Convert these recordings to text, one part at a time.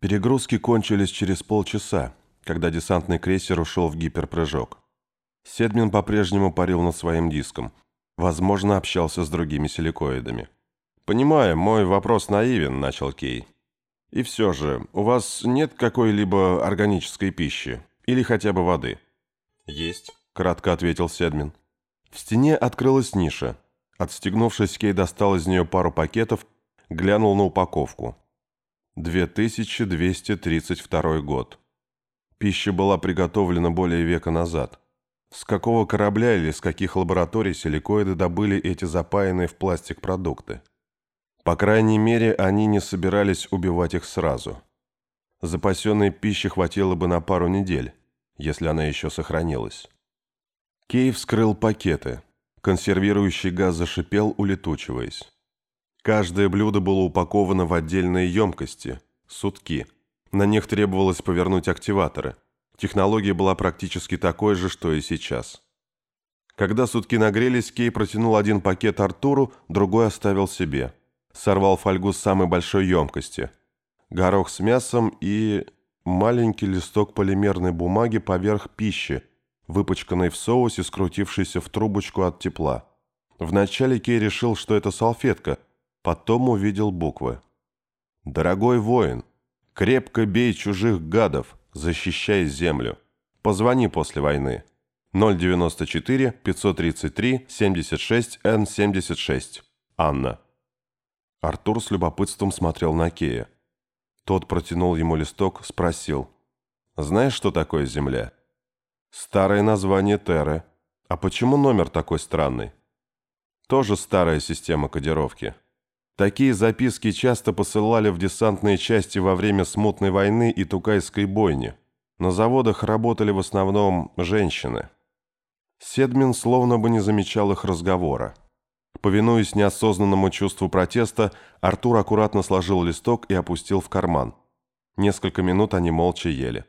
Перегрузки кончились через полчаса, когда десантный крейсер ушел в гиперпрыжок. Седмин по-прежнему парил над своим диском. Возможно, общался с другими силикоидами. «Понимаю, мой вопрос наивен», — начал Кей. «И все же, у вас нет какой-либо органической пищи? Или хотя бы воды?» «Есть», — кратко ответил Седмин. В стене открылась ниша. Отстегнувшись, Кей достал из нее пару пакетов, глянул на упаковку. 2232 год. Пища была приготовлена более века назад. С какого корабля или с каких лабораторий силикоиды добыли эти запаянные в пластик продукты? По крайней мере, они не собирались убивать их сразу. Запасенной пищи хватило бы на пару недель, если она еще сохранилась. Кей вскрыл пакеты. Консервирующий газ зашипел, улетучиваясь. Каждое блюдо было упаковано в отдельные емкости, сутки. На них требовалось повернуть активаторы. Технология была практически такой же, что и сейчас. Когда сутки нагрелись, Кей протянул один пакет Артуру, другой оставил себе. Сорвал фольгу с самой большой емкости. Горох с мясом и маленький листок полимерной бумаги поверх пищи, выпачканной в соусе, скрутившейся в трубочку от тепла. Вначале Кей решил, что это салфетка – Потом увидел буквы. «Дорогой воин, крепко бей чужих гадов, защищай землю. Позвони после войны. 094 533 76 Н76. Анна». Артур с любопытством смотрел на Кея. Тот протянул ему листок, спросил. «Знаешь, что такое Земля?» «Старое название Терры. А почему номер такой странный?» «Тоже старая система кодировки». Такие записки часто посылали в десантные части во время смутной войны и Тукайской бойни. На заводах работали в основном женщины. Седмин словно бы не замечал их разговора. Повинуясь неосознанному чувству протеста, Артур аккуратно сложил листок и опустил в карман. Несколько минут они молча ели.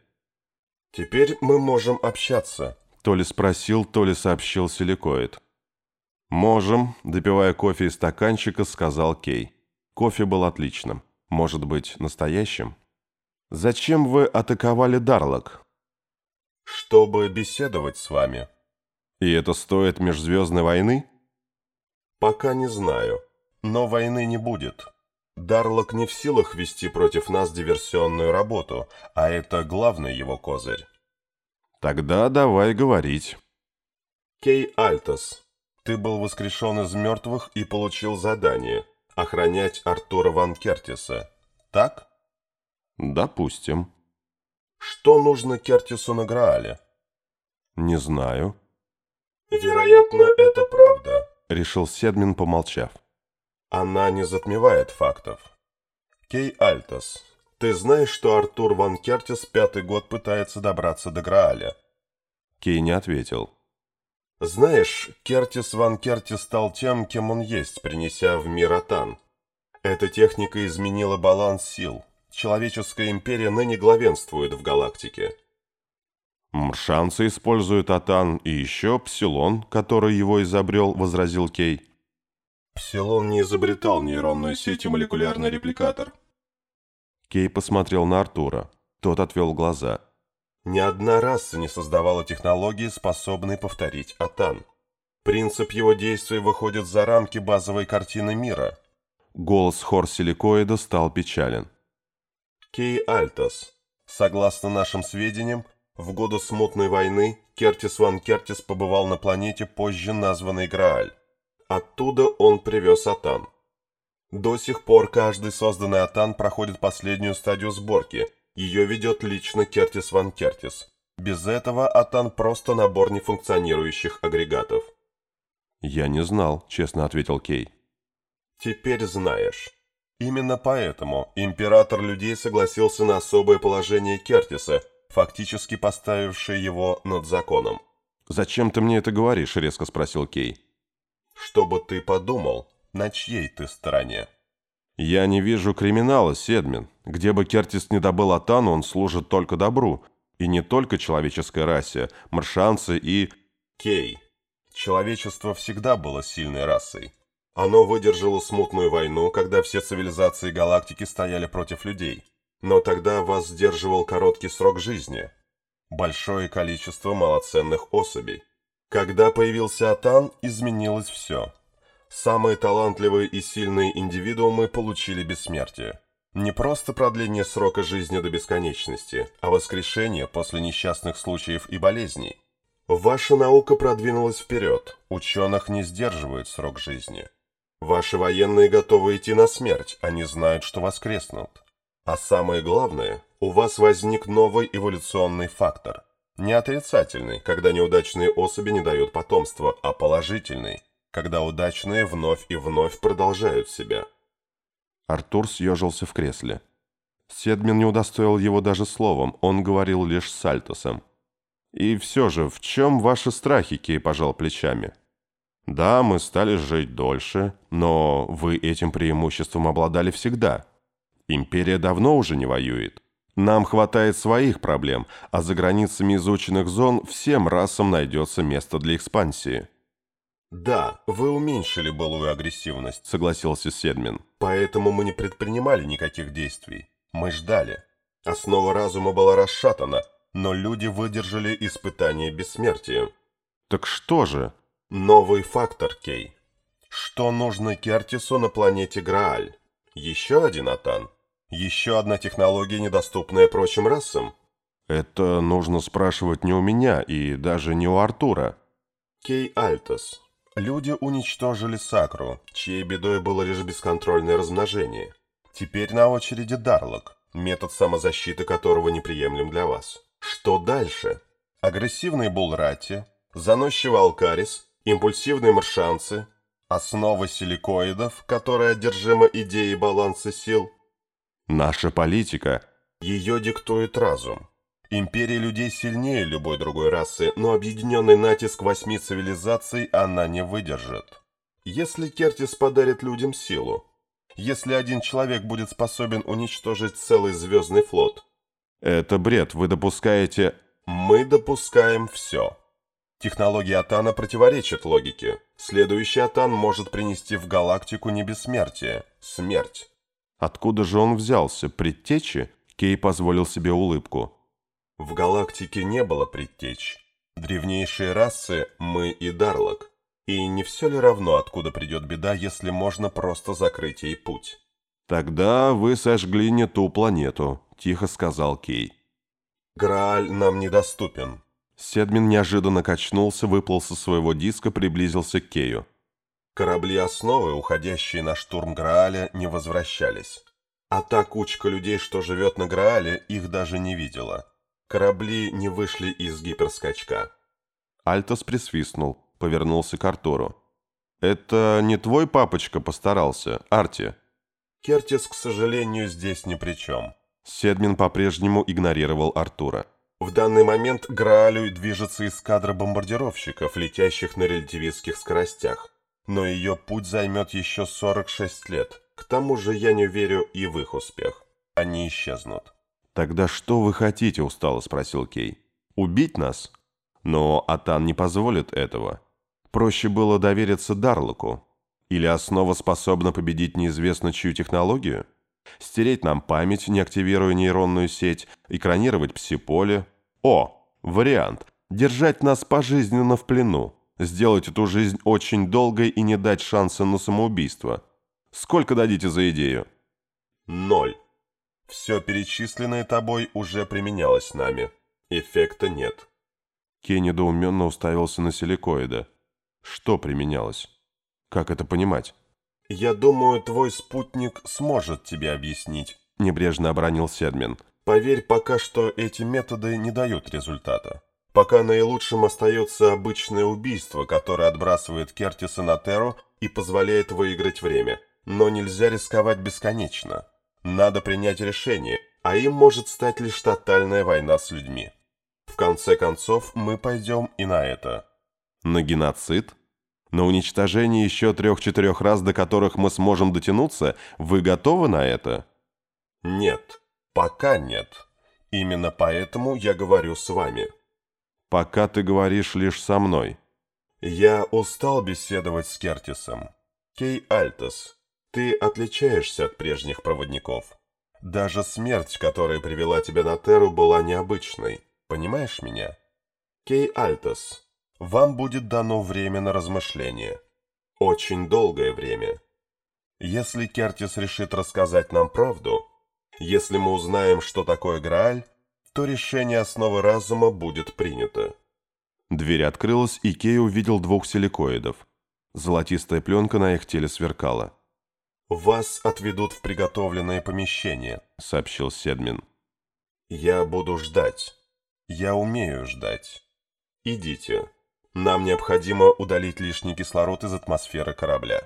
«Теперь мы можем общаться», — то ли спросил, то ли сообщил силикоид. «Можем», – допивая кофе из стаканчика, сказал Кей. Кофе был отличным. Может быть, настоящим? «Зачем вы атаковали Дарлок?» «Чтобы беседовать с вами». «И это стоит межзвездной войны?» «Пока не знаю. Но войны не будет. Дарлок не в силах вести против нас диверсионную работу, а это главный его козырь». «Тогда давай говорить». Кей Альтос, ты был воскрешен из мертвых и получил задание – охранять Артура Ван Кертиса. Так? Допустим. Что нужно Кертису на Граале? Не знаю. Вероятно, это правда, решил Седмин, помолчав. Она не затмевает фактов. Кей Альтос, ты знаешь, что Артур Ван Кертис пятый год пытается добраться до Грааля? Кей не ответил. Знаешь, Кертис Ван Кертис стал тем, кем он есть, принеся в мир Атан. Эта техника изменила баланс сил. Человеческая империя ныне главенствует в галактике. «Мршанцы используют Атан и еще Псилон, который его изобрел», — возразил Кей. «Псилон не изобретал нейронную сеть и молекулярный репликатор». Кей посмотрел на Артура. Тот отвел глаза. Ни одна раса не создавала технологии, способные повторить Атан. Принцип его действия выходит за рамки базовой картины мира. Голос Хорсиликоида стал печален. Кей Альтос. Согласно нашим сведениям, в годы смутной войны Кертис Ван Кертис побывал на планете, позже названной Грааль. Оттуда он привез Атан. До сих пор каждый созданный Атан проходит последнюю стадию сборки – ее ведет лично Кертис Ван Кертис. Без этого Атан просто набор нефункционирующих агрегатов. «Я не знал», — честно ответил Кей. «Теперь знаешь. Именно поэтому император людей согласился на особое положение Кертиса, фактически поставившее его над законом». «Зачем ты мне это говоришь?» — резко спросил Кей. «Чтобы ты подумал, на чьей ты стороне». «Я не вижу криминала, Седмин. Где бы Кертис не добыл Атану, он служит только добру. И не только человеческой расе, маршанцы и...» «Кей. Человечество всегда было сильной расой. Оно выдержало смутную войну, когда все цивилизации галактики стояли против людей. Но тогда вас сдерживал короткий срок жизни. Большое количество малоценных особей. Когда появился Атан, изменилось все. Самые талантливые и сильные индивидуумы получили бессмертие. Не просто продление срока жизни до бесконечности, а воскрешение после несчастных случаев и болезней. Ваша наука продвинулась вперед, ученых не сдерживают срок жизни. Ваши военные готовы идти на смерть, они знают, что воскреснут. А самое главное, у вас возник новый эволюционный фактор. Не отрицательный, когда неудачные особи не дают потомства, а положительный, когда удачные вновь и вновь продолжают себя. Артур съежился в кресле. Седмин не удостоил его даже словом, он говорил лишь с Альтосом. «И все же, в чем ваши страхи?» – Кей пожал плечами. «Да, мы стали жить дольше, но вы этим преимуществом обладали всегда. Империя давно уже не воюет. Нам хватает своих проблем, а за границами изученных зон всем расам найдется место для экспансии». «Да, вы уменьшили былую агрессивность», — согласился Седмин. «Поэтому мы не предпринимали никаких действий. Мы ждали. Основа разума была расшатана, но люди выдержали испытание бессмертия». «Так что же?» «Новый фактор, Кей. Что нужно Кертису на планете Грааль? Еще один Атан?» Еще одна технология, недоступная прочим расам? Это нужно спрашивать не у меня и даже не у Артура. Кей Альтос. Люди уничтожили Сакру, чьей бедой было лишь бесконтрольное размножение. Теперь на очереди Дарлок, метод самозащиты которого неприемлем для вас. Что дальше? Агрессивные Булрати, заносчивый Алкарис, импульсивные маршанцы, основа силикоидов, которая одержима идеей баланса сил – Наша политика. Ее диктует разум. Империя людей сильнее любой другой расы, но объединенный натиск восьми цивилизаций она не выдержит. Если Кертис подарит людям силу, если один человек будет способен уничтожить целый звездный флот. Это бред, вы допускаете... Мы допускаем все. Технология Атана противоречит логике. Следующий Атан может принести в галактику не бессмертие, смерть. Откуда же он взялся? Предтечи? Кей позволил себе улыбку. В галактике не было предтеч. Древнейшие расы – мы и Дарлок. И не все ли равно, откуда придет беда, если можно просто закрыть ей путь? «Тогда вы сожгли не ту планету», – тихо сказал Кей. «Грааль нам недоступен». Седмин неожиданно качнулся, выплыл со своего диска, приблизился к Кею. Корабли основы, уходящие на штурм Грааля, не возвращались. А та кучка людей, что живет на Граале, их даже не видела. Корабли не вышли из гиперскачка. Альтос присвистнул, повернулся к Артуру. «Это не твой папочка постарался, Арти?» Кертис, к сожалению, здесь ни при чем. Седмин по-прежнему игнорировал Артура. В данный момент Граалю движется эскадра бомбардировщиков, летящих на релятивистских скоростях но ее путь займет еще 46 лет. К тому же я не верю и в их успех. Они исчезнут. «Тогда что вы хотите?» – устало спросил Кей. «Убить нас?» Но Атан не позволит этого. Проще было довериться Дарлоку. Или основа способна победить неизвестно чью технологию? Стереть нам память, не активируя нейронную сеть, экранировать псиполе? О, вариант. Держать нас пожизненно в плену сделать эту жизнь очень долгой и не дать шанса на самоубийство. Сколько дадите за идею? Ноль. Все перечисленное тобой уже применялось нами. Эффекта нет. Кей недоуменно уставился на силикоида. Что применялось? Как это понимать? Я думаю, твой спутник сможет тебе объяснить. Небрежно обронил Седмин. Поверь, пока что эти методы не дают результата. Пока наилучшим остается обычное убийство, которое отбрасывает Кертиса на Терру и позволяет выиграть время. Но нельзя рисковать бесконечно. Надо принять решение, а им может стать лишь тотальная война с людьми. В конце концов, мы пойдем и на это. На геноцид? На уничтожение еще трех-четырех раз, до которых мы сможем дотянуться? Вы готовы на это? Нет, пока нет. Именно поэтому я говорю с вами пока ты говоришь лишь со мной. Я устал беседовать с Кертисом. Кей Альтос, ты отличаешься от прежних проводников. Даже смерть, которая привела тебя на Терру, была необычной. Понимаешь меня? Кей Альтос, вам будет дано время на размышление. Очень долгое время. Если Кертис решит рассказать нам правду, если мы узнаем, что такое Грааль, то решение основы разума будет принято. Дверь открылась, и Кей увидел двух силикоидов. Золотистая пленка на их теле сверкала. «Вас отведут в приготовленное помещение», — сообщил Седмин. «Я буду ждать. Я умею ждать. Идите. Нам необходимо удалить лишний кислород из атмосферы корабля».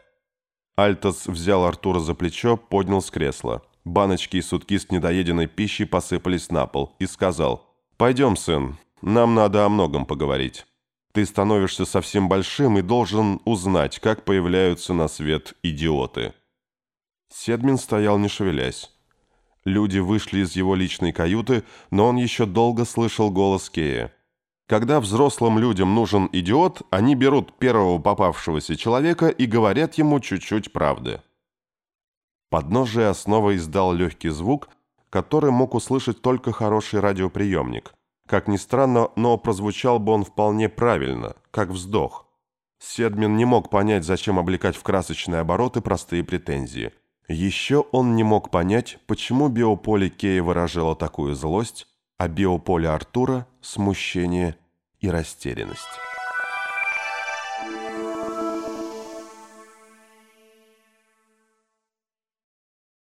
Альтос взял Артура за плечо, поднял с кресла. Баночки и сутки с недоеденной пищей посыпались на пол и сказал, «Пойдем, сын, нам надо о многом поговорить. Ты становишься совсем большим и должен узнать, как появляются на свет идиоты». Седмин стоял не шевелясь. Люди вышли из его личной каюты, но он еще долго слышал голос Кея. Когда взрослым людям нужен идиот, они берут первого попавшегося человека и говорят ему чуть-чуть правды. Подножие основы издал легкий звук, который мог услышать только хороший радиоприемник. Как ни странно, но прозвучал бы он вполне правильно, как вздох. Седмин не мог понять, зачем облекать в красочные обороты простые претензии. Еще он не мог понять, почему биополе Кея выражало такую злость, а биополе Артура – смущение и растерянность.